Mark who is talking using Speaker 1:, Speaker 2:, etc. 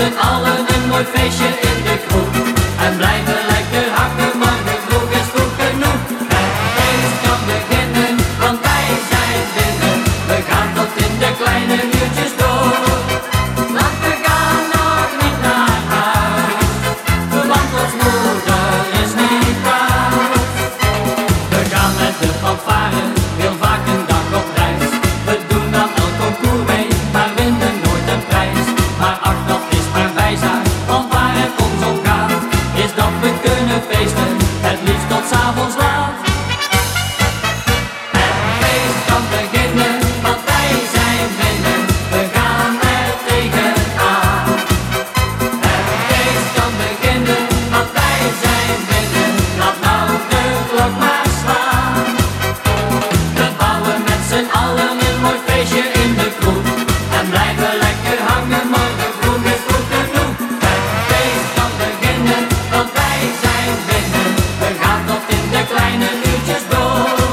Speaker 1: z'n allen een mooi feestje in de kroeg. En blijven lekker hakken, maar de kroeg is goed genoeg. Het feest kan beginnen, want wij zijn binnen. We gaan tot in de kleine uurtjes het liefst tot s'avonds laat. Het feest kan beginnen, want wij zijn binnen, we gaan tegen tegenaan. Het feest kan beginnen, want wij zijn binnen, laat nou de klok maar slaan. We bouwen met z'n allen een mooi feestje